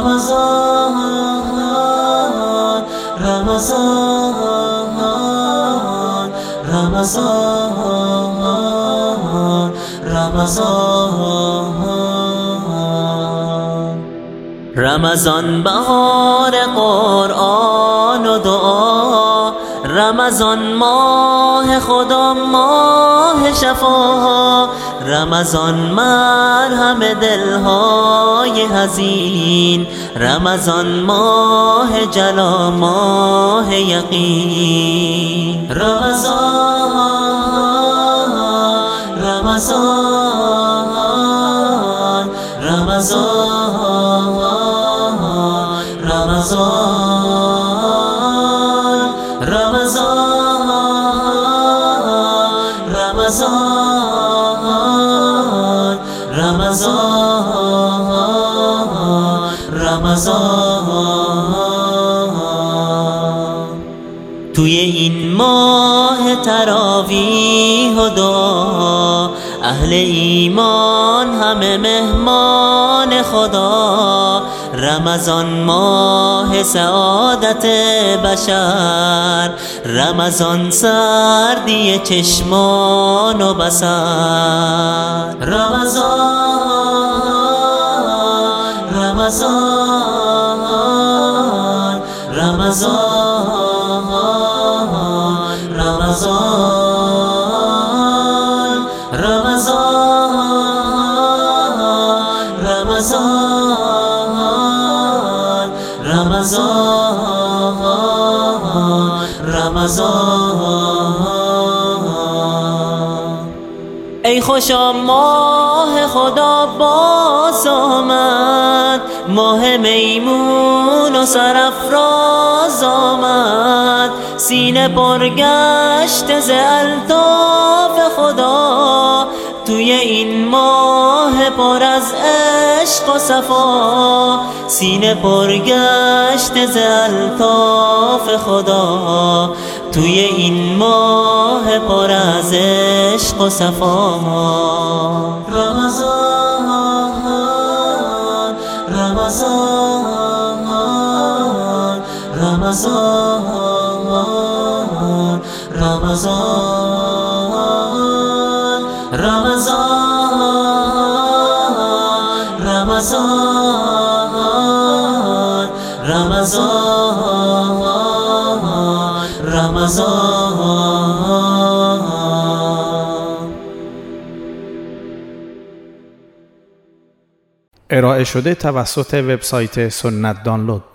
Ramazan, Ramazan, Ramazan, Ramazan. رمضان بهار قرآن و دعا رمضان ماه خدا ماه شفا رمضان مرهم دلهای حزین رمضان ماه جلا ماه یقین. رمضان رمضان رمضان رمضان رمضان رمضان توی این ماه تراویح و دعا اهل ایمان همه مهمان خدا رمضان ماه سعادت بشر. رمضان سردی چشمان و بسر رمضان رمضان رمضان. رمضان رمضان رمضان. ای خوشا ماه خدا باز آمد ماه میمون و سرافراز آمد. سینه پرگشت ز الطاف خدا توی این و صفا سینه پرگشت ز الطاف خدا. توی این ماه پر از عشق و صفا رمضان رمضان رمضان رمضان رمضان. رمضان رمضان. ارائه شده توسط وبسایت سنت دانلود.